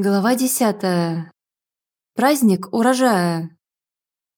Глава десятая. Праздник урожая.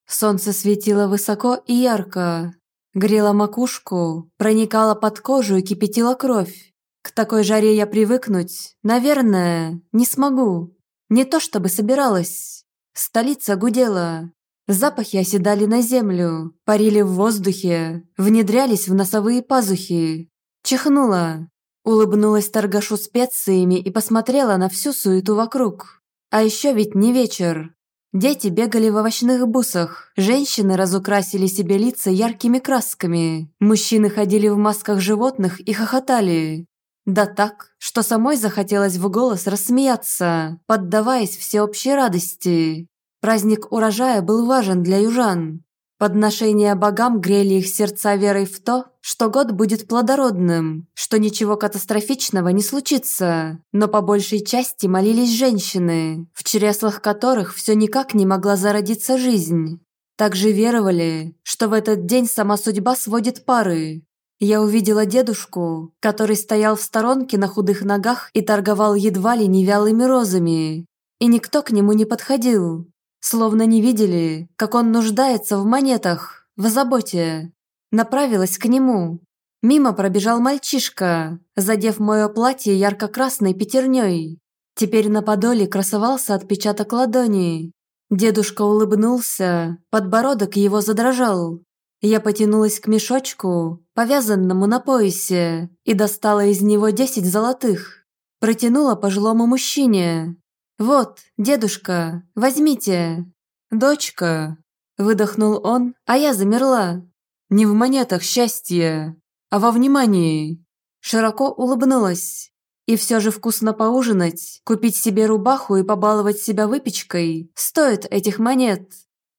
Солнце светило высоко и ярко, грело макушку, проникало под кожу и кипятило кровь. К такой жаре я привыкнуть, наверное, не смогу. Не то чтобы собиралась. Столица гудела. Запахи оседали на землю, парили в воздухе, внедрялись в носовые пазухи. Чихнула, Улыбнулась торгашу специями и посмотрела на всю суету вокруг. А еще ведь не вечер. Дети бегали в овощных бусах, женщины разукрасили себе лица яркими красками, мужчины ходили в масках животных и хохотали. Да так, что самой захотелось в голос рассмеяться, поддаваясь всеобщей радости. Праздник урожая был важен для южан. Подношения богам грели их сердца верой в то, что год будет плодородным, что ничего катастрофичного не случится. Но по большей части молились женщины, в чреслах которых все никак не могла зародиться жизнь. Также веровали, что в этот день сама судьба сводит пары. Я увидела дедушку, который стоял в сторонке на худых ногах и торговал едва ли не вялыми розами. И никто к нему не подходил, Словно не видели, как он нуждается в монетах, в заботе. Направилась к нему. Мимо пробежал мальчишка, задев мое платье ярко-красной пятерней. Теперь на подоле красовался отпечаток ладони. Дедушка улыбнулся, подбородок его задрожал. Я потянулась к мешочку, повязанному на поясе, и достала из него десять золотых. Протянула пожилому мужчине. «Вот, дедушка, возьмите!» «Дочка!» – выдохнул он, а я замерла. «Не в монетах счастье, а во внимании!» Широко улыбнулась. И все же вкусно поужинать, купить себе рубаху и побаловать себя выпечкой стоит этих монет.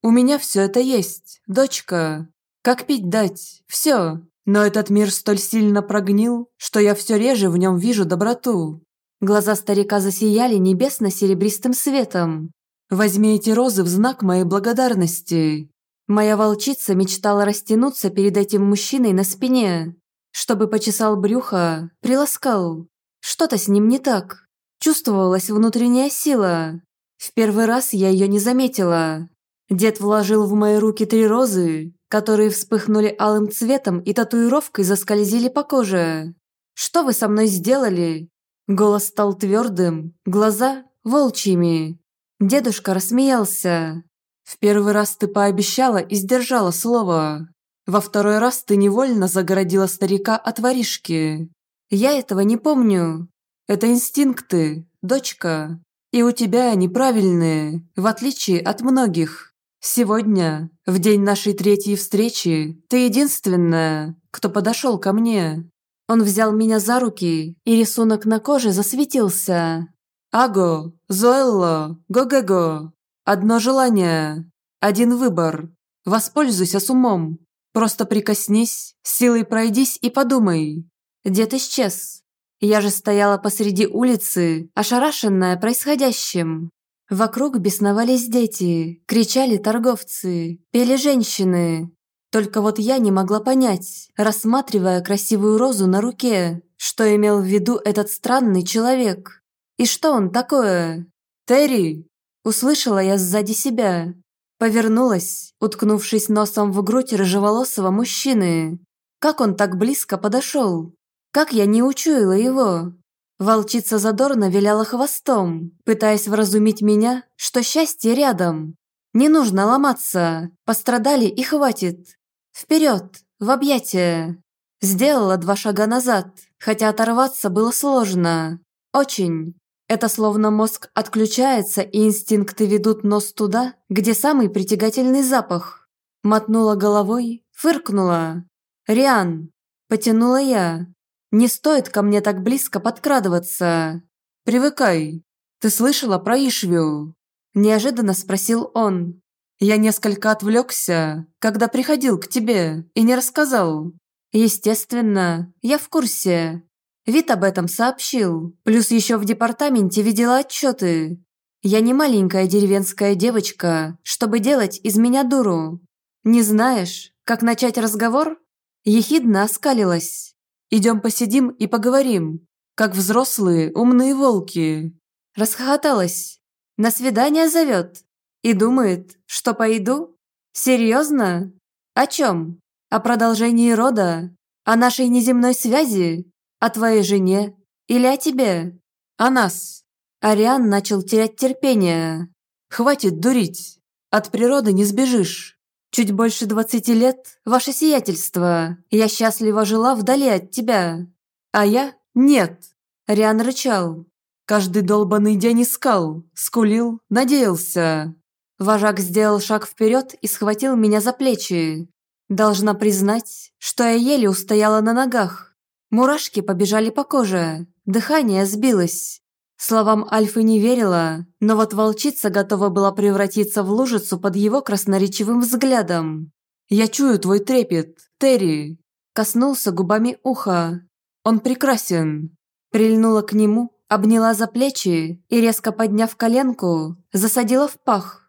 У меня все это есть, дочка. Как пить дать, все. Но этот мир столь сильно прогнил, что я все реже в нем вижу доброту. Глаза старика засияли небесно-серебристым светом. «Возьми эти розы в знак моей благодарности». Моя волчица мечтала растянуться перед этим мужчиной на спине, чтобы почесал брюхо, приласкал. Что-то с ним не так. Чувствовалась внутренняя сила. В первый раз я ее не заметила. Дед вложил в мои руки три розы, которые вспыхнули алым цветом и татуировкой заскользили по коже. «Что вы со мной сделали? Голос стал твердым, глаза – волчьими. Дедушка рассмеялся. «В первый раз ты пообещала и сдержала слово. Во второй раз ты невольно загородила старика от воришки. Я этого не помню. Это инстинкты, дочка. И у тебя они правильные, в отличие от многих. Сегодня, в день нашей третьей встречи, ты единственная, кто подошел ко мне. Он взял меня за руки, и рисунок на коже засветился. «Аго, Зоэлло, го-го-го. Одно желание, один выбор. Воспользуйся с умом. Просто прикоснись, силой пройдись и подумай». Дед исчез. Я же стояла посреди улицы, ошарашенная происходящим. Вокруг бесновались дети, кричали торговцы, пели женщины. Только вот я не могла понять, рассматривая красивую розу на руке, что имел в виду этот странный человек. И что он такое? «Терри!» Услышала я сзади себя. Повернулась, уткнувшись носом в грудь рыжеволосого мужчины. Как он так близко подошел? Как я не учуяла его? Волчица задорно виляла хвостом, пытаясь вразумить меня, что счастье рядом. Не нужно ломаться, пострадали и хватит. Вперед, в объятия. Сделала два шага назад, хотя оторваться было сложно. Очень. Это словно мозг отключается, и инстинкты ведут нос туда, где самый притягательный запах. Мотнула головой, фыркнула. «Риан!» Потянула я. «Не стоит ко мне так близко подкрадываться!» «Привыкай! Ты слышала про Ишвию?» Неожиданно спросил он. Я несколько отвлекся, когда приходил к тебе и не рассказал. Естественно, я в курсе. Вид об этом сообщил. Плюс еще в департаменте видела отчеты. Я не маленькая деревенская девочка, чтобы делать из меня дуру. Не знаешь, как начать разговор? Ехидно оскалилась. Идем посидим и поговорим, как взрослые умные волки. Расхохоталась. На свидание зовет. И думает, что пойду? Серьезно? О чем? О продолжении рода? О нашей неземной связи? О твоей жене? Или о тебе? О нас? Ариан начал терять терпение. Хватит дурить. От природы не сбежишь. Чуть больше двадцати лет, ваше сиятельство, я счастливо жила вдали от тебя. А я – нет. Риан рычал. Каждый долбанный день искал, скулил, надеялся. Вожак сделал шаг вперед и схватил меня за плечи. Должна признать, что я еле устояла на ногах. Мурашки побежали по коже, дыхание сбилось. Словам Альфы не верила, но вот волчица готова была превратиться в лужицу под его красноречивым взглядом. «Я чую твой трепет, Терри!» Коснулся губами уха. «Он прекрасен!» Прильнула к нему, обняла за плечи и, резко подняв коленку, засадила в пах.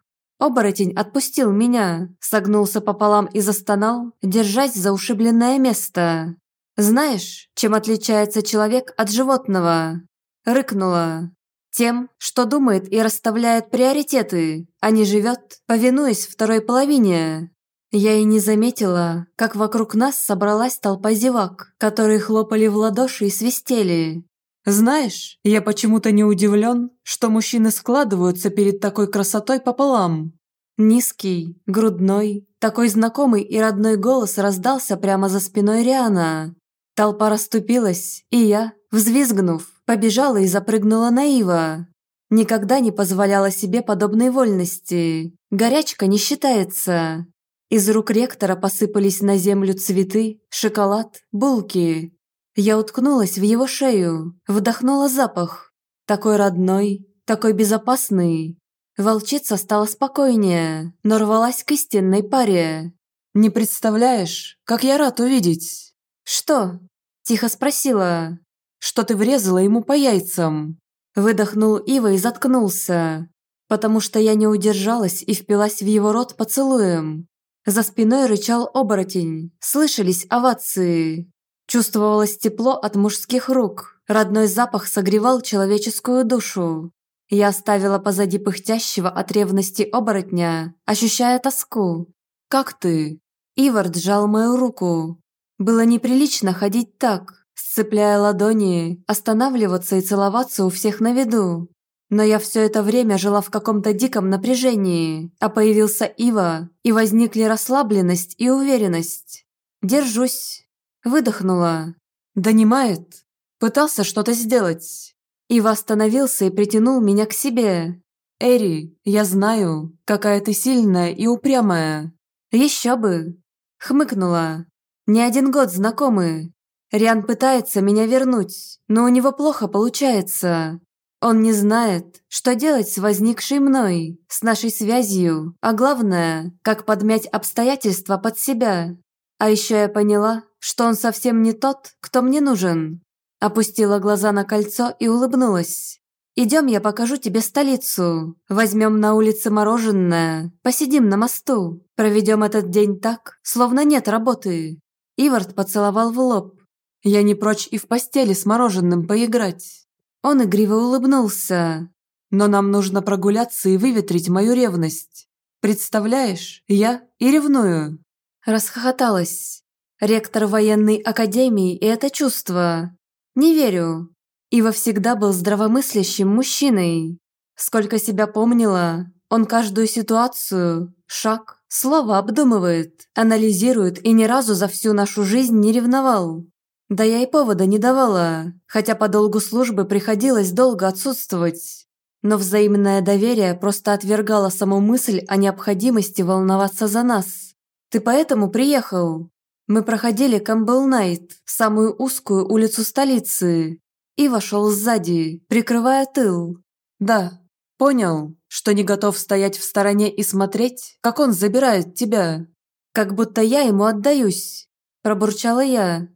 Оборотень отпустил меня, согнулся пополам и застонал, держась за ушибленное место. «Знаешь, чем отличается человек от животного?» Рыкнула. Тем, что думает и расставляет приоритеты, а не живет, повинуясь второй половине. Я и не заметила, как вокруг нас собралась толпа зевак, которые хлопали в ладоши и свистели. Знаешь, я почему-то не удивлен, что мужчины складываются перед такой красотой пополам. Низкий, грудной, такой знакомый и родной голос раздался прямо за спиной Риана. Толпа расступилась, и я, взвизгнув, Побежала и запрыгнула на Ива. Никогда не позволяла себе подобной вольности. Горячка не считается. Из рук ректора посыпались на землю цветы, шоколад, булки. Я уткнулась в его шею, вдохнула запах. Такой родной, такой безопасный. Волчица стала спокойнее, но рвалась к истинной паре. «Не представляешь, как я рад увидеть!» «Что?» – тихо спросила что ты врезала ему по яйцам!» Выдохнул Ива и заткнулся, потому что я не удержалась и впилась в его рот поцелуем. За спиной рычал оборотень, слышались овации. Чувствовалось тепло от мужских рук, родной запах согревал человеческую душу. Я оставила позади пыхтящего от ревности оборотня, ощущая тоску. «Как ты?» Ивард сжал мою руку. Было неприлично ходить так, сцепляя ладони, останавливаться и целоваться у всех на виду. Но я все это время жила в каком-то диком напряжении, а появился Ива, и возникли расслабленность и уверенность. «Держусь», – выдохнула. «Донимает?» Пытался что-то сделать. Ива остановился и притянул меня к себе. «Эри, я знаю, какая ты сильная и упрямая». «Еще бы!» Хмыкнула. «Не один год знакомы, Риан пытается меня вернуть, но у него плохо получается. Он не знает, что делать с возникшей мной, с нашей связью, а главное, как подмять обстоятельства под себя. А еще я поняла, что он совсем не тот, кто мне нужен. Опустила глаза на кольцо и улыбнулась. «Идем, я покажу тебе столицу. Возьмем на улице мороженое, посидим на мосту, проведем этот день так, словно нет работы». Ивард поцеловал в лоб, я не прочь и в постели с мороженым поиграть. Он игриво улыбнулся. Но нам нужно прогуляться и выветрить мою ревность. Представляешь, я и ревную. Расхохоталась. Ректор военной академии и это чувство. Не верю. Ива всегда был здравомыслящим мужчиной. Сколько себя помнила, он каждую ситуацию, шаг, слово обдумывает, анализирует и ни разу за всю нашу жизнь не ревновал. Да я и повода не давала, хотя по долгу службы приходилось долго отсутствовать. Но взаимное доверие просто отвергало саму мысль о необходимости волноваться за нас. Ты поэтому приехал? Мы проходили Камбл-Найт, самую узкую улицу столицы, и вошел сзади, прикрывая тыл. Да, понял, что не готов стоять в стороне и смотреть, как он забирает тебя. Как будто я ему отдаюсь, пробурчала я,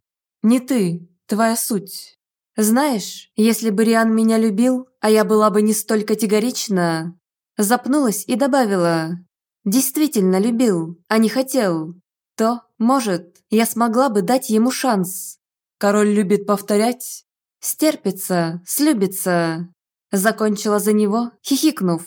не ты, твоя суть. Знаешь, если бы Риан меня любил, а я была бы не столь категорична, запнулась и добавила, действительно любил, а не хотел, то, может, я смогла бы дать ему шанс. Король любит повторять, стерпится, слюбится. Закончила за него, хихикнув.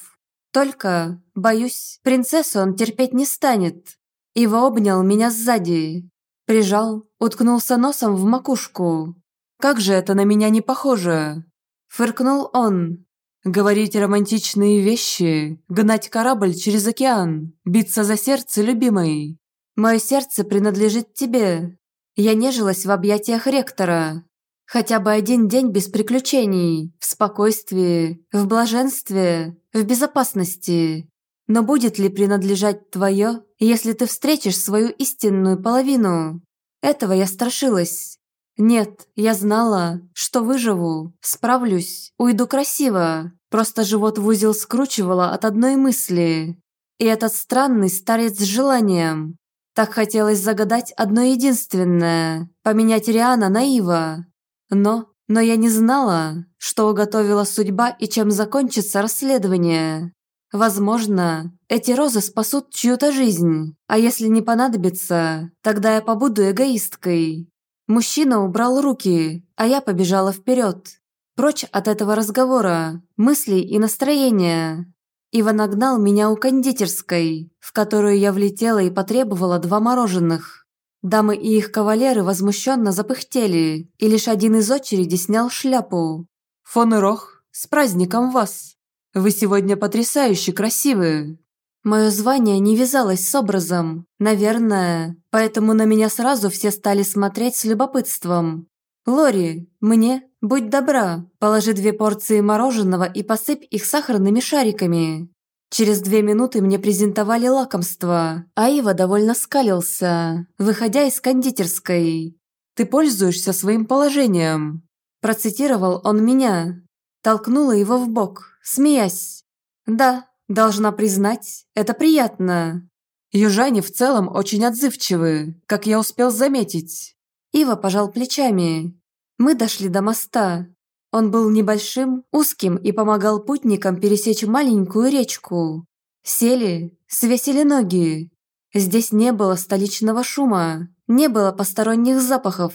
Только, боюсь, принцессу он терпеть не станет. Ива обнял меня сзади. Прижал, уткнулся носом в макушку. «Как же это на меня не похоже?» Фыркнул он. «Говорить романтичные вещи, гнать корабль через океан, биться за сердце любимой. Мое сердце принадлежит тебе. Я нежилась в объятиях ректора. Хотя бы один день без приключений, в спокойствии, в блаженстве, в безопасности. Но будет ли принадлежать твое, если ты встретишь свою истинную половину? Этого я страшилась. Нет, я знала, что выживу, справлюсь, уйду красиво. Просто живот в узел скручивало от одной мысли. И этот странный старец с желанием. Так хотелось загадать одно единственное – поменять Риана на Ива. Но, но я не знала, что уготовила судьба и чем закончится расследование. Возможно, эти розы спасут чью-то жизнь, а если не понадобится, тогда я побуду эгоисткой. Мужчина убрал руки, а я побежала вперед. Прочь от этого разговора, мыслей и настроения. Ива нагнал меня у кондитерской, в которую я влетела и потребовала два мороженых. Дамы и их кавалеры возмущенно запыхтели, и лишь один из очереди снял шляпу. «Фон Рох, с праздником вас! Вы сегодня потрясающе красивые!» Мое звание не вязалось с образом, наверное, поэтому на меня сразу все стали смотреть с любопытством. «Лори, мне, будь добра, положи две порции мороженого и посыпь их сахарными шариками». Через две минуты мне презентовали лакомство, а Ива довольно скалился, выходя из кондитерской. «Ты пользуешься своим положением», – процитировал он меня. Толкнула его в бок, смеясь. «Да, Должна признать, это приятно. Южане в целом очень отзывчивы, как я успел заметить. Ива пожал плечами. Мы дошли до моста. Он был небольшим, узким и помогал путникам пересечь маленькую речку. Сели, свесили ноги. Здесь не было столичного шума, не было посторонних запахов.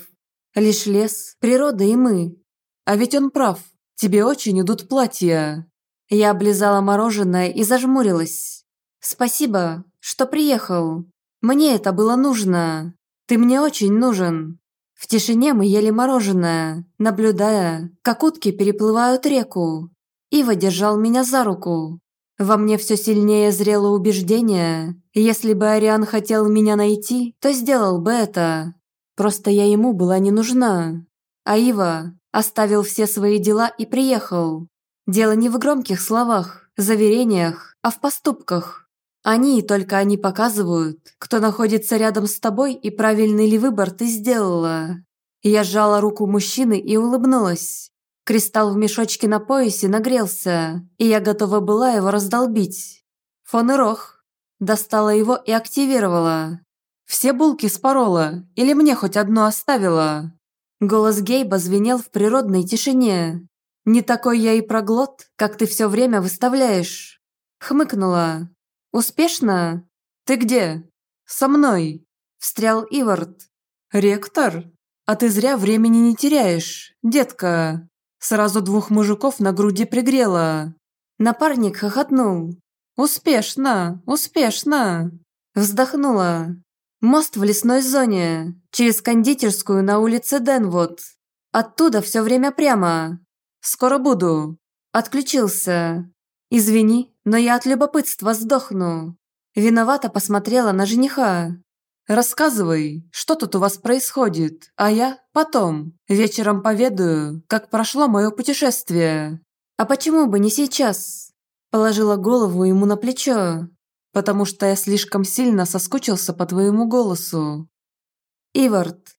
Лишь лес, природа и мы. А ведь он прав, тебе очень идут платья. Я облизала мороженое и зажмурилась. «Спасибо, что приехал. Мне это было нужно. Ты мне очень нужен». В тишине мы ели мороженое, наблюдая, как утки переплывают реку. Ива держал меня за руку. Во мне все сильнее зрело убеждение, если бы Ариан хотел меня найти, то сделал бы это. Просто я ему была не нужна. А Ива оставил все свои дела и приехал. Дело не в громких словах, заверениях, а в поступках. Они и только они показывают, кто находится рядом с тобой и правильный ли выбор ты сделала. Я сжала руку мужчины и улыбнулась. Кристалл в мешочке на поясе нагрелся, и я готова была его раздолбить. Фон и Рох. Достала его и активировала. «Все булки спорола, или мне хоть одну оставила?» Голос Гейба звенел в природной тишине. «Не такой я и проглот, как ты все время выставляешь». Хмыкнула. «Успешно? Ты где?» «Со мной», – встрял Ивард. «Ректор? А ты зря времени не теряешь, детка. Сразу двух мужиков на груди пригрела». Напарник хохотнул. «Успешно, успешно!» Вздохнула. Мост в лесной зоне, через кондитерскую на улице Денвуд. Оттуда все время прямо. Скоро буду. Отключился. Извини, но я от любопытства сдохну. Виновато посмотрела на жениха. Рассказывай, что тут у вас происходит, а я потом, вечером поведаю, как прошло мое путешествие. А почему бы не сейчас? Положила голову ему на плечо. Потому что я слишком сильно соскучился по твоему голосу. Ивард,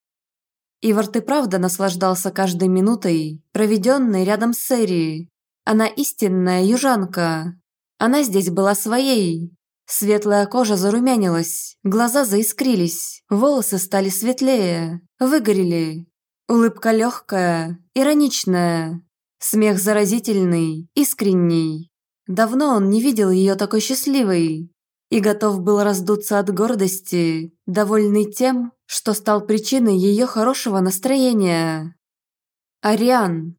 Ивард и правда наслаждался каждой минутой, проведенной рядом с Эрией. Она истинная южанка. Она здесь была своей. Светлая кожа зарумянилась, глаза заискрились, волосы стали светлее, выгорели. Улыбка легкая, ироничная. Смех заразительный, искренний. Давно он не видел ее такой счастливой и готов был раздуться от гордости, довольный тем, что стал причиной ее хорошего настроения. Ариан.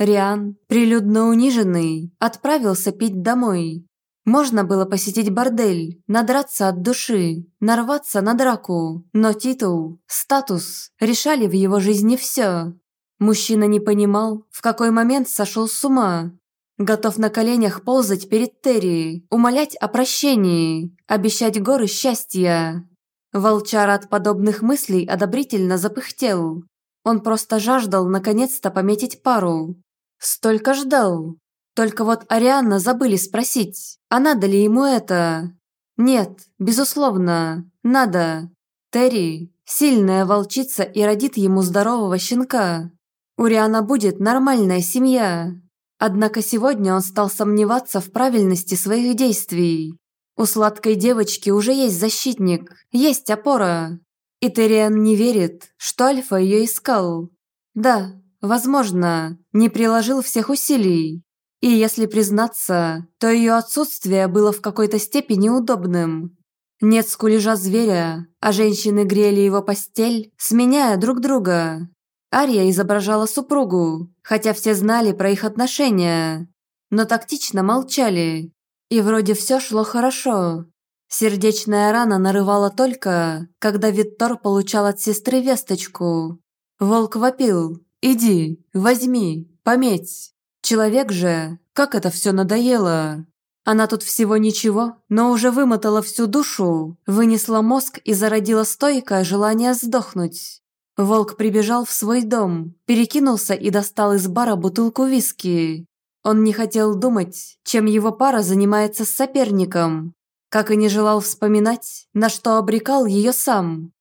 Риан, прилюдно униженный, отправился пить домой. Можно было посетить бордель, надраться от души, нарваться на драку, но титул, статус решали в его жизни все. Мужчина не понимал, в какой момент сошел с ума. Готов на коленях ползать перед Терри, умолять о прощении, обещать горы счастья. Волчар от подобных мыслей одобрительно запыхтел. Он просто жаждал наконец-то пометить пару. Столько ждал, только вот Арианна забыли спросить, а надо ли ему это? Нет, безусловно, надо. Терри – сильная волчица и родит ему здорового щенка. У Риана будет нормальная семья. Однако сегодня он стал сомневаться в правильности своих действий. У сладкой девочки уже есть защитник, есть опора. И Терриан не верит, что Альфа ее искал. Да, возможно, не приложил всех усилий, и если признаться, то ее отсутствие было в какой-то степени удобным. Нет скулежа зверя, а женщины грели его постель, сменяя друг друга. Ария изображала супругу, хотя все знали про их отношения, но тактично молчали. И вроде все шло хорошо. Сердечная рана нарывала только, когда Виттор получал от сестры весточку. Волк вопил «Иди, возьми, пометь». Человек же, как это все надоело. Она тут всего ничего, но уже вымотала всю душу, вынесла мозг и зародила стойкое желание сдохнуть. Волк прибежал в свой дом, перекинулся и достал из бара бутылку виски. Он не хотел думать, чем его пара занимается с соперником, как и не желал вспоминать, на что обрекал ее сам.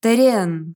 Терен.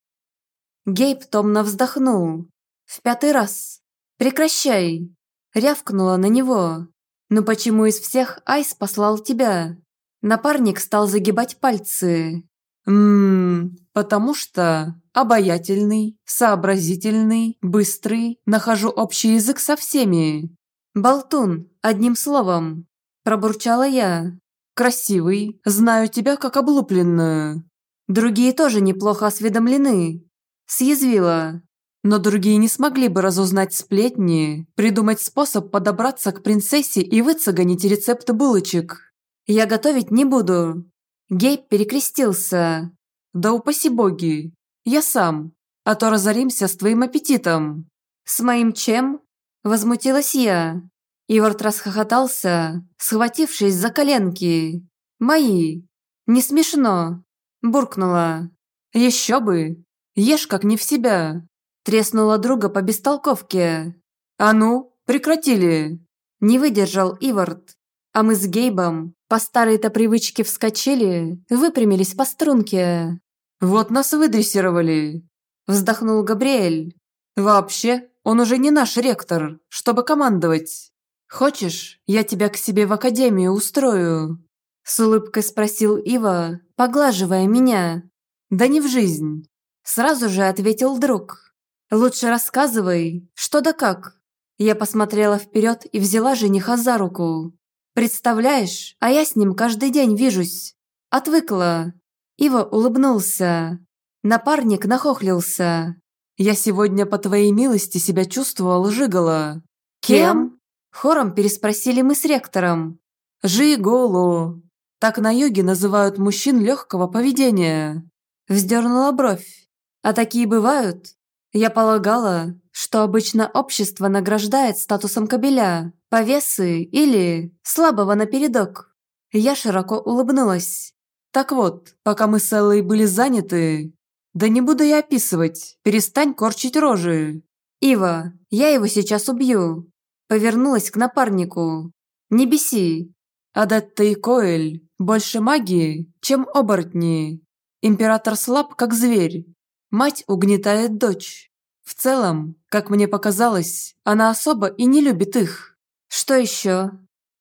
Гейб томно вздохнул. В пятый раз. «Прекращай!» Рявкнула на него. «Ну почему из всех Айс послал тебя?» Напарник стал загибать пальцы. «Ммм, потому что обаятельный, сообразительный, быстрый, нахожу общий язык со всеми. Болтун, одним словом», пробурчала я. «Красивый, знаю тебя как облупленную. Другие тоже неплохо осведомлены». Съязвила. Но другие не смогли бы разузнать сплетни, придумать способ подобраться к принцессе и выцеганить рецепт булочек. Я готовить не буду. Гейб перекрестился. Да упаси боги. Я сам. А то разоримся с твоим аппетитом. С моим чем? Возмутилась я. Ивард расхохотался, схватившись за коленки. «Мои! Не смешно!» Буркнула. «Еще бы! Ешь как не в себя!» Треснула друга по бестолковке. «А ну, прекратили!» Не выдержал Ивард. А мы с Гейбом по старой-то привычке вскочили, выпрямились по струнке. «Вот нас выдрессировали!» Вздохнул Габриэль. «Вообще, он уже не наш ректор, чтобы командовать. Хочешь, я тебя к себе в академию устрою?» С улыбкой спросил Ива, поглаживая меня. «Да не в жизнь!» Сразу же ответил друг. «Лучше рассказывай, что да как». Я посмотрела вперед и взяла жениха за руку. «Представляешь, а я с ним каждый день вижусь. Отвыкла». Ива улыбнулся. Напарник нахохлился. «Я сегодня, по твоей милости, себя чувствовал жигало». «Кем?» Хором переспросили мы с ректором. «Жиголу». Так на юге называют мужчин легкого поведения. Вздернула бровь. «А такие бывают?» Я полагала, что обычно общество награждает статусом кобеля, повесы или слабого напередок. Я широко улыбнулась. Так вот, пока мы с Эллой были заняты... Да не буду я описывать, перестань корчить рожи. Ива, я его сейчас убью. Повернулась к напарнику. Не беси. Адетта и Коэль больше магии, чем оборотни. Император слаб, как зверь, Мать угнетает дочь. В целом, как мне показалось, она особо и не любит их. Что еще?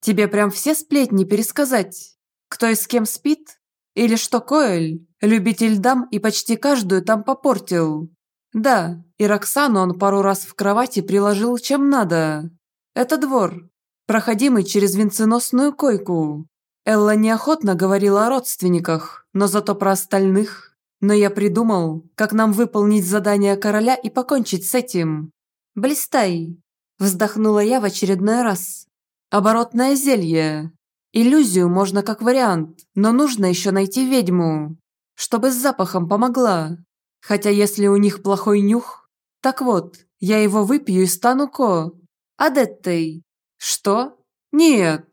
Тебе прям все сплетни пересказать? Кто и с кем спит? Или что Коэль, любитель дам и почти каждую там попортил? Да, и Роксану он пару раз в кровати приложил чем надо. Это двор, проходимый через венценосную койку. Элла неохотно говорила о родственниках, но зато про остальных но я придумал, как нам выполнить задание короля и покончить с этим. Блистай. Вздохнула я в очередной раз. Оборотное зелье. Иллюзию можно как вариант, но нужно еще найти ведьму, чтобы с запахом помогла. Хотя если у них плохой нюх... Так вот, я его выпью и стану ко... Адеттой. Что? Нет.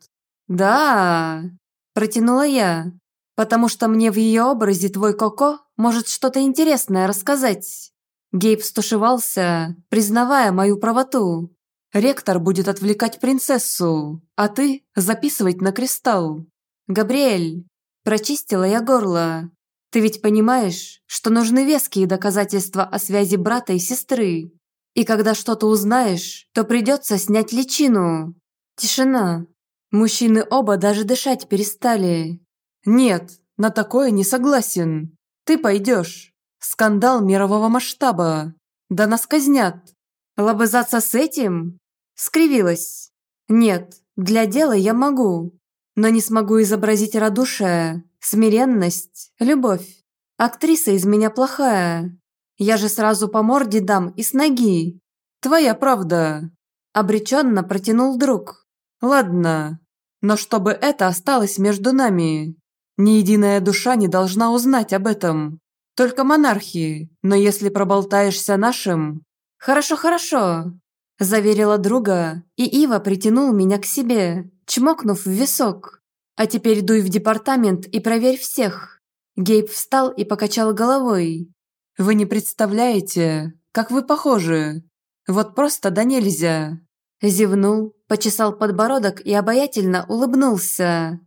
Да. Протянула я. Потому что мне в ее образе твой Коко может что-то интересное рассказать. Гейб стушевался, признавая мою правоту. Ректор будет отвлекать принцессу, а ты записывать на кристалл. Габриэль, прочистила я горло. Ты ведь понимаешь, что нужны веские доказательства о связи брата и сестры. И когда что-то узнаешь, то придется снять личину. Тишина. Мужчины оба даже дышать перестали. Нет, на такое не согласен. Ты пойдешь. Скандал мирового масштаба. Да нас казнят. Лобызаться с этим? Скривилась. Нет, для дела я могу. Но не смогу изобразить радушие, смиренность, любовь. Актриса из меня плохая. Я же сразу по морде дам и с ноги. Твоя правда. Обреченно протянул друг. Ладно, но чтобы это осталось между нами. Ни единая душа не должна узнать об этом. Только монархии, но если проболтаешься нашим, «Хорошо, хорошо», – заверила друга, и Ива притянул меня к себе, чмокнув в висок. «А теперь дуй в департамент и проверь всех». Гейб встал и покачал головой. «Вы не представляете, как вы похожи. Вот просто да нельзя». Зевнул, почесал подбородок и обаятельно улыбнулся.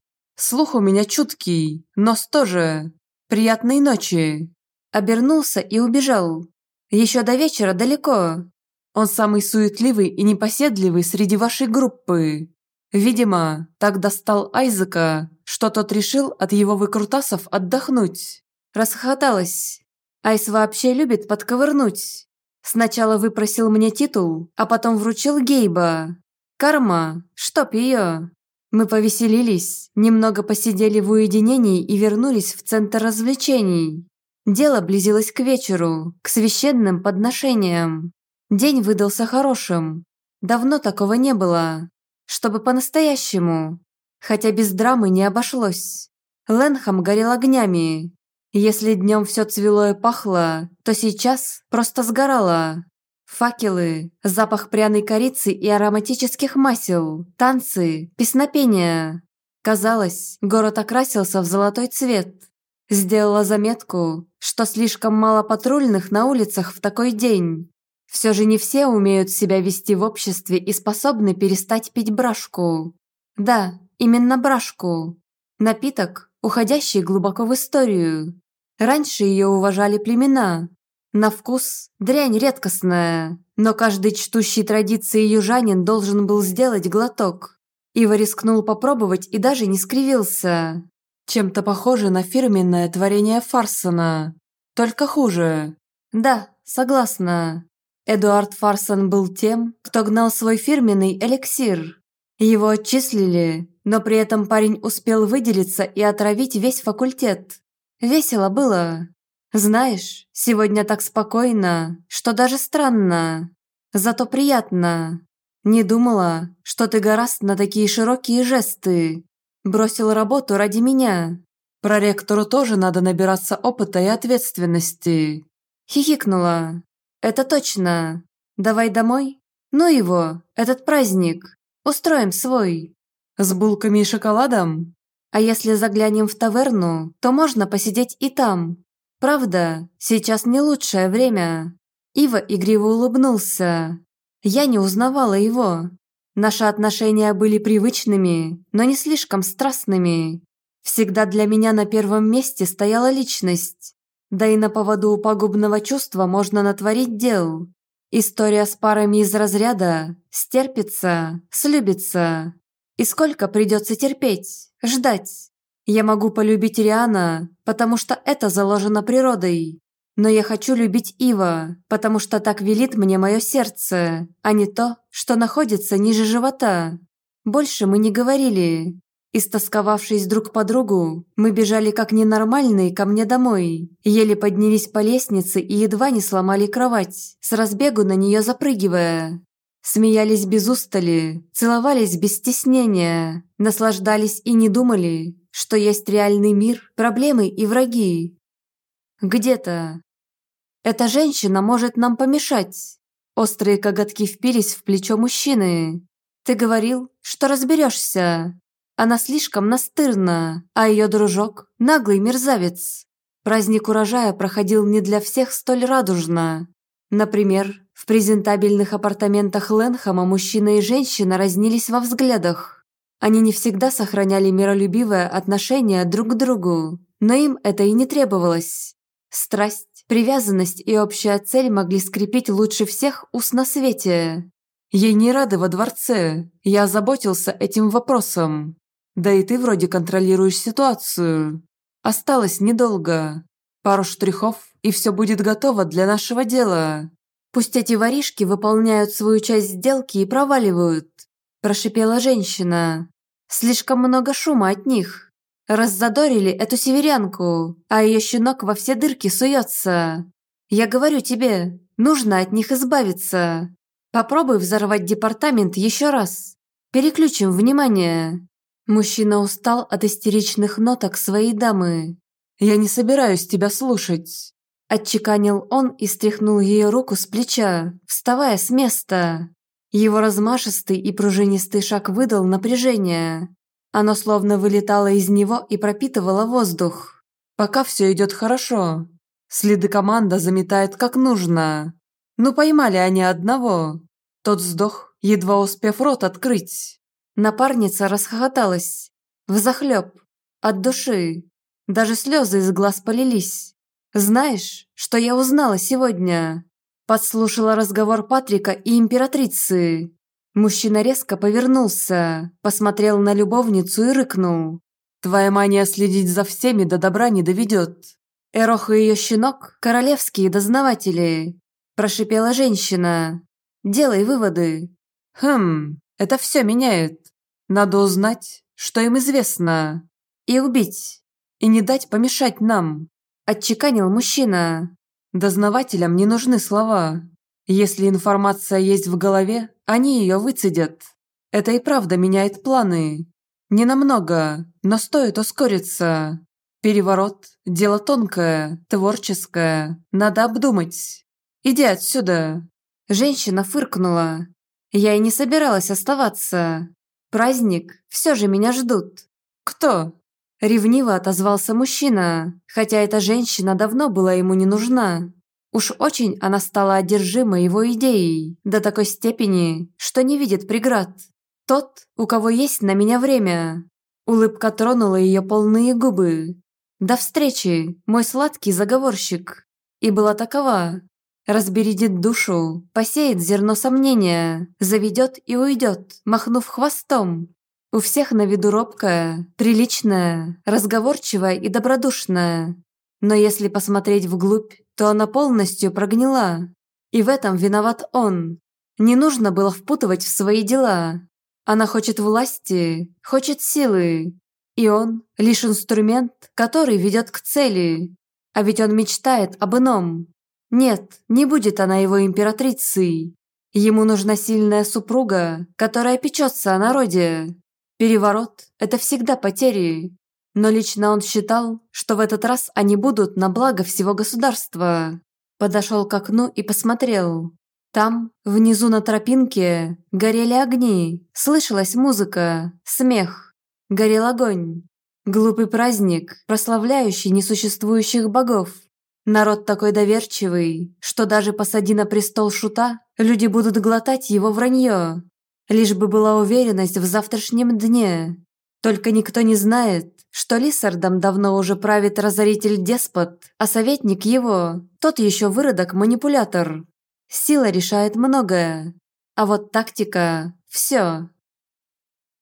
«Слух у меня чуткий, нос тоже. Приятной ночи». Обернулся и убежал, еще до вечера далеко. Он самый суетливый и непоседливый среди вашей группы. Видимо, так достал Айзека, что тот решил от его выкрутасов отдохнуть. Расхохоталась. Айс вообще любит подковырнуть. Сначала выпросил мне титул, а потом вручил Гейба. Карма, чтоб ее. Мы повеселились, немного посидели в уединении и вернулись в центр развлечений. Дело близилось к вечеру, к священным подношениям. День выдался хорошим. Давно такого не было. Чтобы по-настоящему. Хотя без драмы не обошлось. Ленхам горел огнями. Если днем все цвело и пахло, то сейчас просто сгорало. Факелы, запах пряной корицы и ароматических масел, танцы, песнопения. Казалось, город окрасился в золотой цвет. Сделала заметку, что слишком мало патрульных на улицах в такой день. Все же не все умеют себя вести в обществе и способны перестать пить брашку. Да, именно брашку. Напиток, уходящий глубоко в историю. Раньше ее уважали племена. На вкус – дрянь редкостная, но каждый чтущий традиции южанин должен был сделать глоток. Ива рискнул попробовать и даже не скривился. Чем-то похоже на фирменное творение Фарсона. Только хуже. Да, согласна. Эдуард Фарсон был тем, кто гнал свой фирменный эликсир. Его отчислили, но при этом парень успел выделиться и отравить весь факультет. Весело было. Знаешь, сегодня так спокойно, что даже странно. Зато приятно. Не думала, что ты гораст на такие широкие жесты. Бросил работу ради меня. Проректору тоже надо набираться опыта и ответственности. Хихикнула. Это точно. Давай домой? Ну его, этот праздник. Устроим свой. С булками и шоколадом? А если заглянем в таверну, то можно посидеть и там. Правда, сейчас не лучшее время. Ива игриво улыбнулся. Я не узнавала его. Наши отношения были привычными, но не слишком страстными. Всегда для меня на первом месте стояла личность. Да и на поводу у пагубного чувства можно натворить дел. История с парами из разряда «стерпится», «слюбится». И сколько придется терпеть, ждать? Я могу полюбить Риана, потому что это заложено природой. Но я хочу любить Ива, потому что так велит мне мое сердце, а не то, что находится ниже живота. Больше мы не говорили. Истосковавшись друг по другу, мы бежали как ненормальные ко мне домой, еле поднялись по лестнице и едва не сломали кровать, с разбегу на нее запрыгивая. Смеялись без устали, целовались без стеснения, наслаждались и не думали, что есть реальный мир, проблемы и враги. Где-то. Эта женщина может нам помешать. Острые коготки впились в плечо мужчины. Ты говорил, что разберешься. Она слишком настырна, а ее дружок – наглый мерзавец. Праздник урожая проходил не для всех столь радужно. Например, в презентабельных апартаментах Ленхама мужчина и женщина разнились во взглядах. Они не всегда сохраняли миролюбивое отношение друг к другу, но им это и не требовалось. Страсть, привязанность и общая цель могли скрепить лучше всех уст на свете. Ей не рады во дворце, я озаботился этим вопросом. Да и ты вроде контролируешь ситуацию. Осталось недолго. Пару штрихов, и все будет готово для нашего дела. Пусть эти воришки выполняют свою часть сделки и проваливают», – прошипела женщина. «Слишком много шума от них. Раззадорили эту северянку, а ее щенок во все дырки суется. Я говорю тебе, нужно от них избавиться. Попробуй взорвать департамент еще раз. Переключим внимание». Мужчина устал от истеричных ноток своей дамы. «Я не собираюсь тебя слушать. Отчеканил он и стряхнул ее руку с плеча, вставая с места. Его размашистый и пружинистый шаг выдал напряжение. Оно словно вылетало из него и пропитывало воздух. Пока все идет хорошо. Следы команда заметает как нужно. Ну поймали они одного. Тот сдох, едва успев рот открыть. Напарница расхохоталась. Взахлеб. От души. Даже слезы из глаз полились. «Знаешь, что я узнала сегодня?» Подслушала разговор Патрика и императрицы. Мужчина резко повернулся, посмотрел на любовницу и рыкнул. «Твоя мания следить за всеми до добра не доведет. Эрох и ее щенок – королевские дознаватели», – прошипела женщина. «Делай выводы». «Хм, это все меняет. Надо узнать, что им известно. И убить. И не дать помешать нам. Отчеканил мужчина. Дознавателям не нужны слова. Если информация есть в голове, они ее выцедят. Это и правда меняет планы. Не намного, но стоит ускориться. Переворот – дело тонкое, творческое, надо обдумать. Иди отсюда. Женщина фыркнула. Я и не собиралась оставаться. Праздник, все же меня ждут. Кто? Ревниво отозвался мужчина, хотя эта женщина давно была ему не нужна. Уж очень она стала одержима его идеей, до такой степени, что не видит преград. Тот, у кого есть на меня время. Улыбка тронула ее полные губы. «До встречи, мой сладкий заговорщик!» И была такова. Разбередит душу, посеет зерно сомнения, заведет и уйдет, махнув хвостом, у всех на виду робкая, приличная, разговорчивая и добродушная. Но если посмотреть вглубь, то она полностью прогнила. И в этом виноват он. Не нужно было впутывать в свои дела. Она хочет власти, хочет силы. И он – лишь инструмент, который ведет к цели. А ведь он мечтает об ином. Нет, не будет она его императрицей. Ему нужна сильная супруга, которая печется о народе, Переворот – это всегда потери. Но лично он считал, что в этот раз они будут на благо всего государства. Подошел к окну и посмотрел. Там, внизу на тропинке, горели огни, слышалась музыка, смех, горел огонь. Глупый праздник, прославляющий несуществующих богов. Народ такой доверчивый, что даже посади на престол шута, люди будут глотать его вранье. Лишь бы была уверенность в завтрашнем дне. Только никто не знает, что Лиссардом давно уже правит разоритель-деспот, а советник его, тот еще выродок-манипулятор. Сила решает многое. А вот тактика – все.